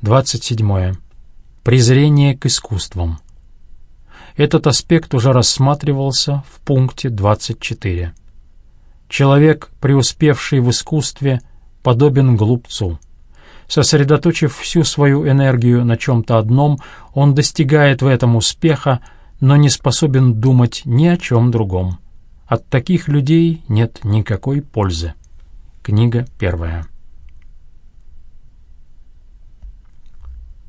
27. Презрение к искусствам. Этот аспект уже рассматривался в пункте 24. Человек, преуспевший в искусстве, подобен глупцу. Сосредоточив всю свою энергию на чем-то одном, он достигает в этом успеха, но не способен думать ни о чем другом. От таких людей нет никакой пользы. Книга первая.